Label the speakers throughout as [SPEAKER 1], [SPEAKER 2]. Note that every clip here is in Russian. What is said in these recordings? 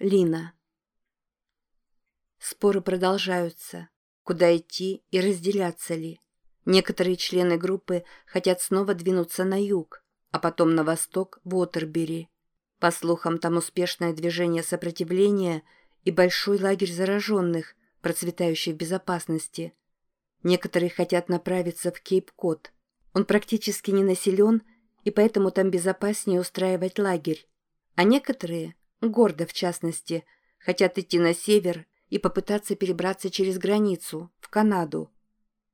[SPEAKER 1] Лина. Споры продолжаются. Куда идти и разделяться ли? Некоторые члены группы хотят снова двинуться на юг, а потом на восток в Уотербери. По слухам, там успешное движение сопротивления и большой лагерь зараженных, процветающий в безопасности. Некоторые хотят направиться в Кейп-Кот. Он практически не населен, и поэтому там безопаснее устраивать лагерь. А некоторые гордо в частности, хотят идти на север и попытаться перебраться через границу, в Канаду.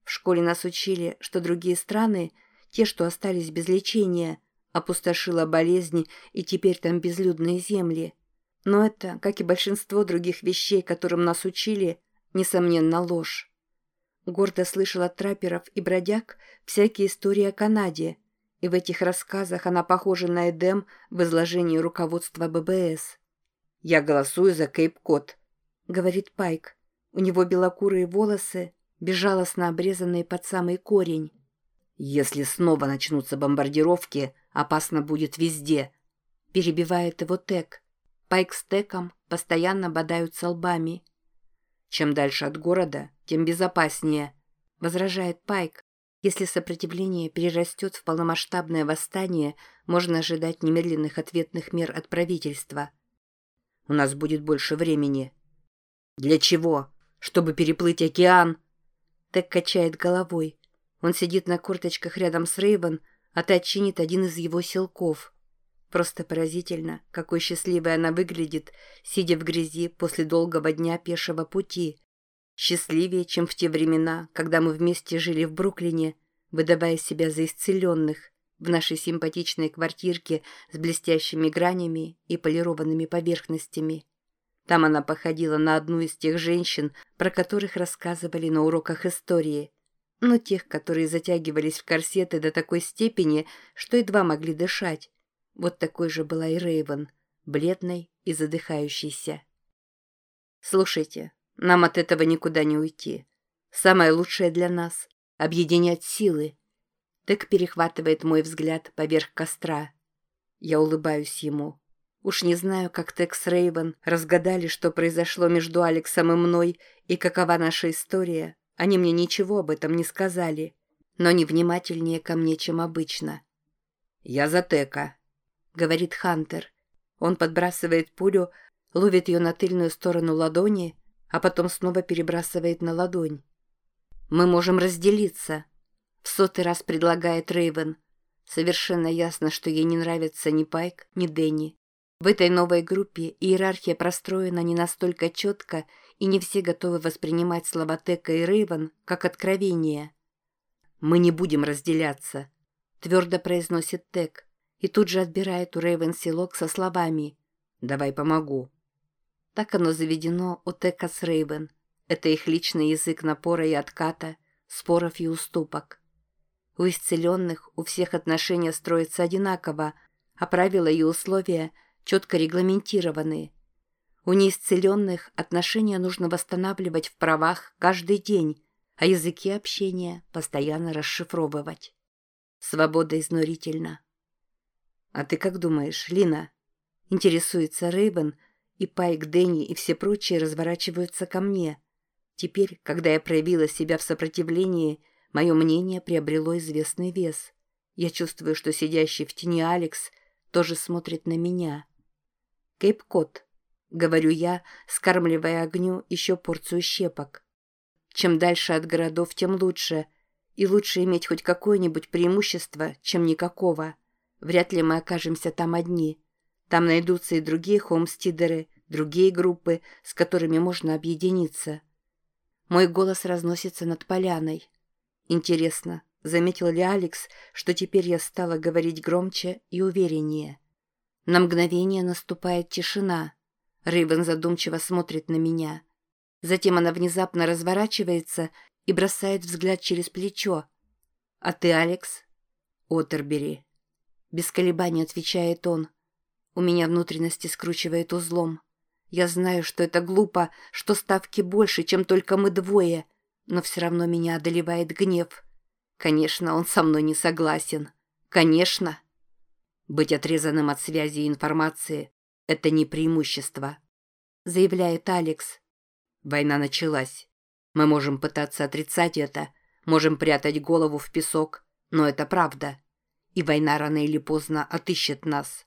[SPEAKER 1] В школе нас учили, что другие страны, те, что остались без лечения, опустошила болезни и теперь там безлюдные земли. Но это, как и большинство других вещей, которым нас учили, несомненно ложь. Гордо слышал от трапперов и бродяг всякие истории о Канаде – и в этих рассказах она похожа на Эдем в изложении руководства ББС.
[SPEAKER 2] «Я голосую за Кейп-Кот», —
[SPEAKER 1] говорит Пайк. У него белокурые волосы, безжалостно обрезанные под самый корень.
[SPEAKER 2] «Если снова начнутся бомбардировки, опасно будет везде», —
[SPEAKER 1] перебивает его Тек. Пайк с Теком постоянно бодаются лбами.
[SPEAKER 2] «Чем дальше от города, тем безопаснее», —
[SPEAKER 1] возражает Пайк. Если сопротивление перерастет в полномасштабное восстание, можно ожидать немедленных ответных мер от правительства.
[SPEAKER 2] У нас будет больше времени. Для чего? Чтобы переплыть океан?
[SPEAKER 1] Тек качает головой. Он сидит на корточках рядом с Рейвен, а та чинит один из его силков. Просто поразительно, какой счастливой она выглядит, сидя в грязи после долгого дня пешего пути. Счастливее, чем в те времена, когда мы вместе жили в Бруклине, выдавая себя за исцеленных, в нашей симпатичной квартирке с блестящими гранями и полированными поверхностями. Там она походила на одну из тех женщин, про которых рассказывали на уроках истории, но тех, которые затягивались в корсеты до такой степени, что едва могли дышать. Вот такой же была и Рейвен, бледной и задыхающейся. «Слушайте, нам от этого никуда не уйти. Самое лучшее для нас — объединять силы. Тек перехватывает мой взгляд поверх костра. Я улыбаюсь ему. Уж не знаю, как Тек с Рейвен разгадали, что произошло между Алексом и мной и какова наша история. Они мне ничего об этом не сказали, но невнимательнее ко мне, чем обычно.
[SPEAKER 2] «Я за Тека», — говорит Хантер.
[SPEAKER 1] Он подбрасывает пулю, ловит ее на тыльную сторону ладони — а потом снова перебрасывает на ладонь. «Мы можем разделиться», — в сотый раз предлагает Рейвен. Совершенно ясно, что ей не нравится ни Пайк, ни Дэнни. В этой новой группе иерархия простроена не настолько четко, и не все готовы воспринимать слова Тека и Рейвен как откровение.
[SPEAKER 2] «Мы не будем разделяться», — твердо произносит Тек, и тут же отбирает у Рейвен селок со словами «Давай помогу».
[SPEAKER 1] Так оно заведено у Тека с Рейвен. Это их личный язык напора и отката, споров и уступок. У исцеленных у всех отношения строятся одинаково, а правила и условия четко регламентированы. У неисцеленных отношения нужно восстанавливать в правах каждый день, а языки общения постоянно расшифровывать. Свобода изнурительна. «А ты как думаешь, Лина?» Интересуется Рейвен, и Пайк, Дэнни и все прочие разворачиваются ко мне. Теперь, когда я проявила себя в сопротивлении, мое мнение приобрело известный вес. Я чувствую, что сидящий в тени Алекс тоже смотрит на меня. «Кейп-Кот», — говорю я, скармливая огню еще порцию щепок. «Чем дальше от городов, тем лучше. И лучше иметь хоть какое-нибудь преимущество, чем никакого. Вряд ли мы окажемся там одни». Там найдутся и другие хомстидеры, другие группы, с которыми можно объединиться. Мой голос разносится над поляной. Интересно, заметил ли Алекс, что теперь я стала говорить громче и увереннее? На мгновение наступает тишина. Рейвен задумчиво смотрит на меня. Затем она внезапно разворачивается и бросает взгляд через плечо. «А ты, Алекс?» «Отербери». Без колебаний отвечает он. У меня внутренности скручивает узлом. Я знаю, что это глупо, что ставки больше, чем только мы двое, но все равно меня одолевает гнев. Конечно, он со мной не согласен. Конечно. Быть отрезанным от связи и информации – это не преимущество. заявляет Алекс.
[SPEAKER 2] Война началась. Мы можем пытаться отрицать это, можем прятать голову в песок, но это правда. И война рано или поздно отыщет нас.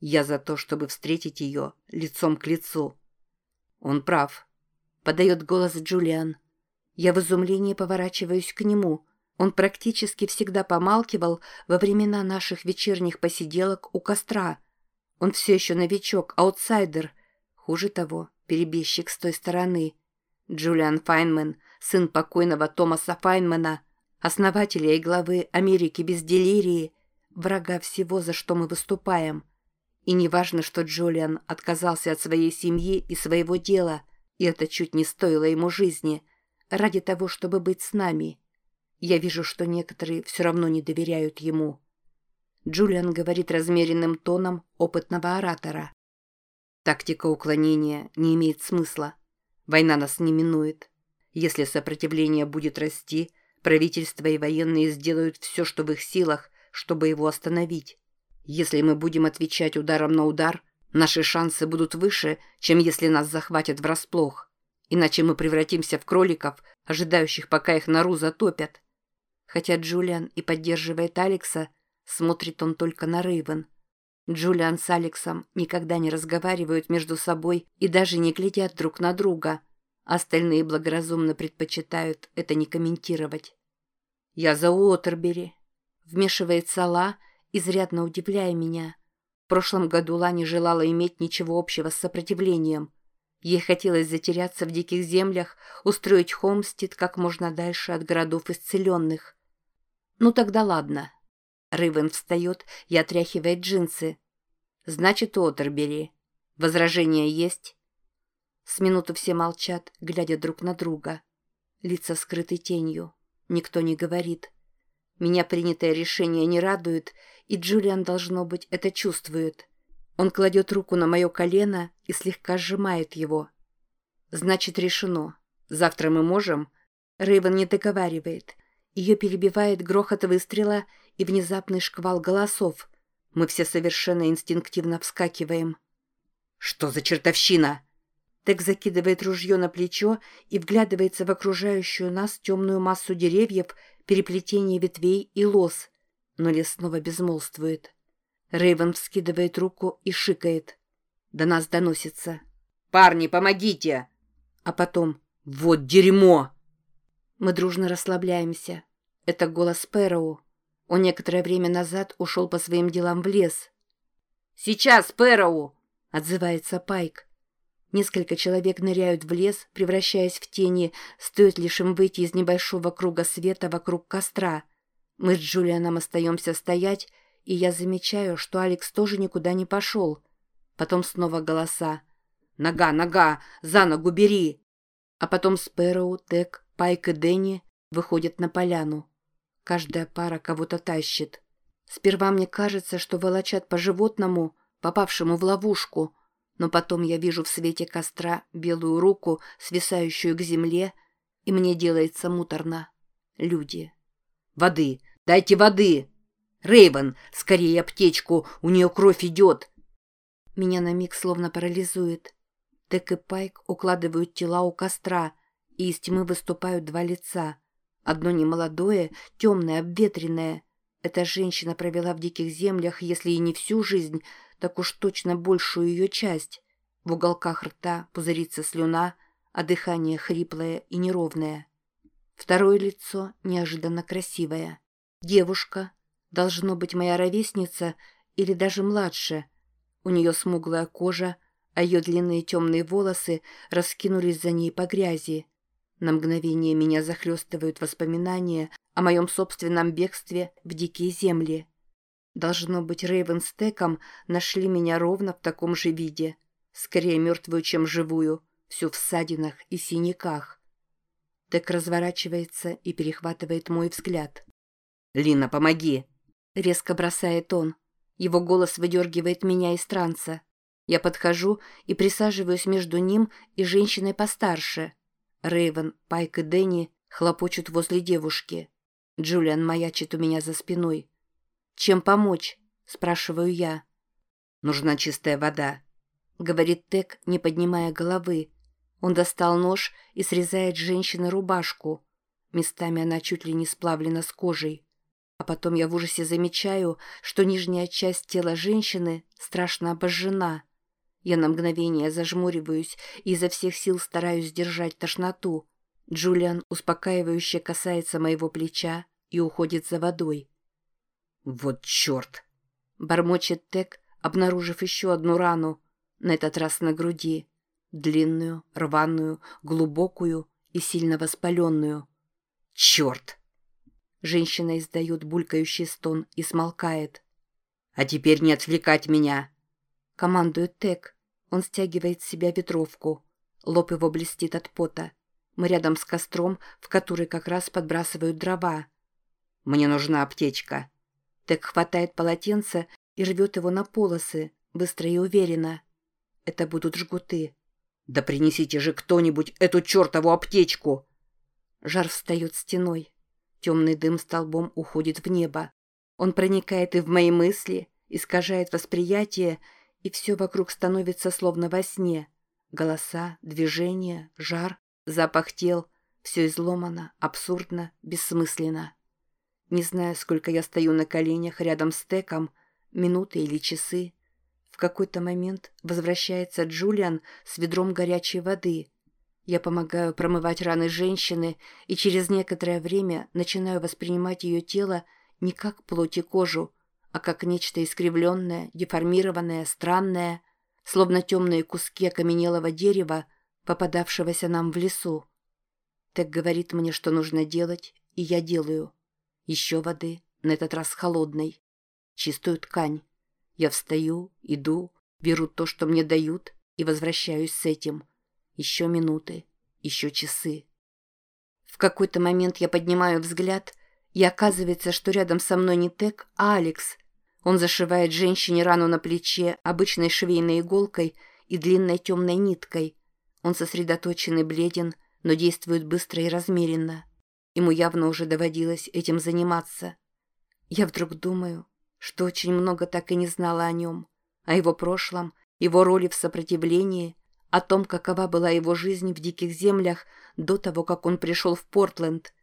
[SPEAKER 2] Я за то, чтобы встретить ее лицом к лицу. Он прав. Подает голос Джулиан. Я в изумлении поворачиваюсь к нему. Он практически всегда помалкивал во времена наших вечерних посиделок у костра. Он все еще новичок, аутсайдер. Хуже того, перебежчик с той стороны. Джулиан Файнман, сын покойного Томаса Файнмана, основателя и главы Америки без делирии, врага всего, за что мы выступаем. И не важно, что Джулиан отказался от своей семьи и своего дела, и это чуть не стоило ему жизни, ради того, чтобы быть с нами. Я вижу, что некоторые все равно не доверяют ему. Джулиан говорит размеренным тоном опытного оратора. Тактика уклонения не имеет смысла. Война нас не минует. Если сопротивление будет расти, правительство и военные сделают все, что в их силах, чтобы его остановить. Если мы будем отвечать ударом на удар, наши шансы будут выше, чем если нас захватят врасплох. Иначе мы превратимся в кроликов, ожидающих, пока их нору затопят. Хотя Джулиан и поддерживает Алекса, смотрит он только на Рейвен. Джулиан с Алексом никогда не разговаривают между собой и даже не глядят друг на друга. Остальные благоразумно предпочитают это не комментировать. «Я за Уотербери», — вмешивается Ла, изрядно удивляя меня. В прошлом году Ла не желала иметь ничего общего с сопротивлением. Ей хотелось затеряться в диких землях, устроить Холмстед как можно дальше от городов исцеленных. «Ну тогда ладно», Рывен встает и отряхивает джинсы. «Значит, Уотербери. Возражения есть?» С минуту все молчат, глядя друг на друга. Лица скрыты тенью. Никто не говорит. Меня принятое решение не радует, и Джулиан, должно быть, это чувствует. Он кладет руку на мое колено и слегка сжимает его. «Значит, решено. Завтра мы можем?» Рейвен не договаривает. Ее перебивает грохот выстрела и внезапный шквал голосов. Мы все совершенно инстинктивно вскакиваем. «Что за чертовщина?» Тек закидывает ружье на плечо и вглядывается в окружающую нас темную массу деревьев, переплетение ветвей и лос. Но лес снова безмолвствует. Рейвен вскидывает руку и шикает. До нас доносится. «Парни, помогите!» А потом «Вот дерьмо!» Мы дружно расслабляемся. Это голос Пэроу. Он некоторое время назад ушел по своим делам в лес. «Сейчас, Пэроу!» — отзывается Пайк. Несколько человек ныряют в лес, превращаясь в тени, стоит лишь им выйти из небольшого круга света вокруг костра. Мы с Джулианом остаемся стоять, и я замечаю, что Алекс тоже никуда не пошел. Потом снова голоса. «Нога, нога! За ногу бери!» А потом Спэроу, Тек, Пайк и Дэнни выходят на поляну. Каждая пара кого-то тащит. Сперва мне кажется, что волочат по животному, попавшему в ловушку, но потом я вижу в свете костра белую руку, свисающую к земле, и мне делается муторно. Люди. «Воды! Дайте воды!» Рейвен, скорее аптечку, у нее кровь идет!» Меня на миг словно парализует. Тек и Пайк укладывают тела у костра, и из тьмы выступают два лица. Одно немолодое, темное, обветренное. Эта женщина провела в диких землях, если и не всю жизнь, так уж точно большую ее часть. В уголках рта пузырится слюна, а дыхание хриплое и неровное. Второе лицо неожиданно красивое. Девушка, должно быть моя ровесница или даже младше. У нее смуглая кожа, а ее длинные темные волосы раскинулись за ней по грязи. На мгновение меня захлестывают воспоминания о моем собственном бегстве в дикие земли. Должно быть, Рейвен с Теком нашли меня ровно в таком же виде. Скорее мертвую, чем живую, всю в ссадинах и синяках. Тек разворачивается и перехватывает мой взгляд. «Лина, помоги!» — резко бросает он. Его голос выдергивает меня из транса. Я подхожу и присаживаюсь между ним и женщиной постарше — Рейвен, Пайк и Дэнни хлопочут возле девушки. Джулиан маячит у меня за спиной. «Чем помочь?» – спрашиваю я. «Нужна чистая вода».
[SPEAKER 1] — говорит Тек, не поднимая головы. Он достал нож и срезает женщины рубашку. Местами она чуть ли не сплавлена с кожей. А потом я в ужасе замечаю, что нижняя часть тела женщины страшно обожжена. Я на мгновение зажмуриваюсь и изо всех сил стараюсь сдержать тошноту. Джулиан успокаивающе касается моего плеча и уходит за водой.
[SPEAKER 2] «Вот черт!»
[SPEAKER 1] — бормочет Тек, обнаружив еще одну рану, на этот раз на груди. Длинную, рваную, глубокую и сильно воспаленную.
[SPEAKER 2] «Черт!»
[SPEAKER 1] Женщина издает булькающий стон и смолкает.
[SPEAKER 2] «А теперь не отвлекать меня!»
[SPEAKER 1] Командует Тек. Он стягивает с себя ветровку. Лоб его блестит от пота. Мы рядом с костром, в который как раз подбрасывают дрова.
[SPEAKER 2] «Мне нужна аптечка».
[SPEAKER 1] Тек хватает полотенце и рвет его на полосы, быстро и уверенно. Это будут жгуты.
[SPEAKER 2] «Да принесите же кто-нибудь эту чертову аптечку!»
[SPEAKER 1] Жар встает стеной. Темный дым столбом уходит в небо. Он проникает и в мои мысли, искажает восприятие, и все вокруг становится словно во сне. Голоса, движения, жар, запах тел — все изломано, абсурдно, бессмысленно. Не знаю, сколько я стою на коленях рядом с Теком, минуты или часы. В какой-то момент возвращается Джулиан с ведром горячей воды — я помогаю промывать раны женщины и через некоторое время начинаю воспринимать ее тело не как плоть и кожу, а как нечто искривленное, деформированное, странное, словно темные куски окаменелого дерева, попадавшегося нам в лесу. Так говорит мне, что нужно делать, и я делаю. Еще воды, на этот раз холодной. Чистую ткань. Я встаю, иду, беру то, что мне дают, и возвращаюсь с этим – еще минуты, еще часы. В какой-то момент я поднимаю взгляд, и оказывается, что рядом со мной не Тек, а Алекс. Он зашивает женщине рану на плече обычной швейной иголкой и длинной темной ниткой. Он сосредоточен и бледен, но действует быстро и размеренно. Ему явно уже доводилось этим заниматься. Я вдруг думаю, что очень много так и не знала о нем, о его прошлом, его роли в сопротивлении – о том, какова была его жизнь в диких землях до того, как он пришел в Портленд.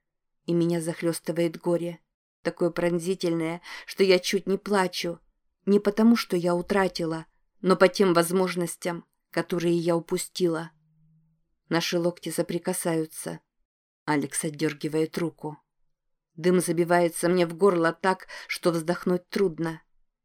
[SPEAKER 1] И меня захлестывает горе. Такое пронзительное, что я чуть не плачу. Не потому, что я утратила, но по тем возможностям, которые я упустила. Наши локти соприкасаются. Алекс отдергивает руку. Дым забивается мне в горло так, что вздохнуть трудно.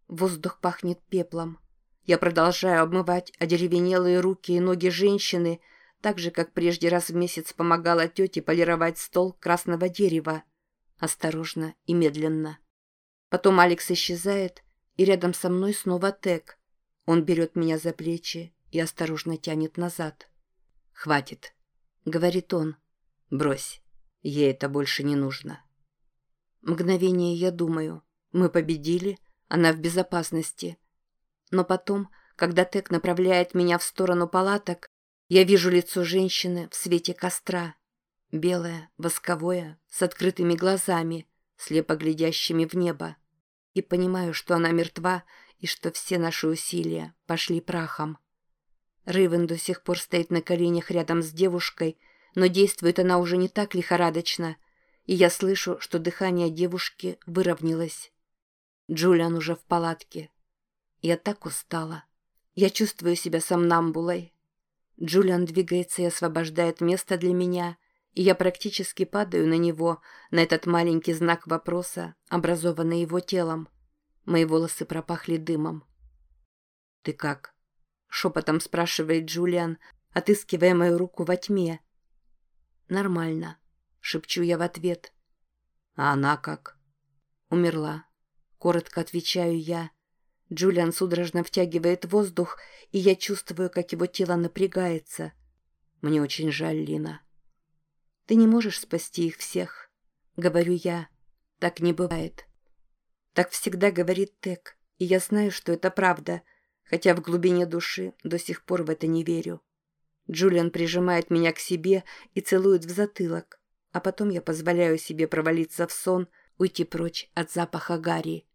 [SPEAKER 1] Воздух пахнет пеплом. Я продолжаю обмывать одеревенелые руки и ноги женщины, так же, как прежде раз в месяц помогала тете полировать стол красного дерева. Осторожно и медленно. Потом Алекс исчезает, и рядом со мной снова Тек. Он берет меня за плечи и осторожно тянет назад.
[SPEAKER 2] «Хватит», —
[SPEAKER 1] говорит он.
[SPEAKER 2] «Брось, ей это больше не нужно».
[SPEAKER 1] Мгновение я думаю. Мы победили, она в безопасности — но потом, когда Тек направляет меня в сторону палаток, я вижу лицо женщины в свете костра. Белое, восковое, с открытыми глазами, слепо глядящими в небо. И понимаю, что она мертва и что все наши усилия пошли прахом. Рывен до сих пор стоит на коленях рядом с девушкой, но действует она уже не так лихорадочно, и я слышу, что дыхание девушки выровнялось. Джулиан уже в палатке. Я так устала. Я чувствую себя сомнамбулой. Джулиан двигается и освобождает место для меня, и я практически падаю на него, на этот маленький знак вопроса, образованный его телом. Мои волосы пропахли дымом. «Ты как?» — шепотом спрашивает Джулиан, отыскивая мою руку во тьме. «Нормально», — шепчу я в ответ.
[SPEAKER 2] «А она как?»
[SPEAKER 1] «Умерла», — коротко отвечаю я. Джулиан судорожно втягивает воздух, и я чувствую, как его тело напрягается. Мне очень жаль, Лина. Ты не можешь спасти их всех, говорю я. Так не бывает. Так всегда говорит Тек, и я знаю, что это правда, хотя в глубине души до сих пор в это не верю. Джулиан прижимает меня к себе и целует в затылок, а потом я позволяю себе провалиться в сон, уйти прочь от запаха Гарри.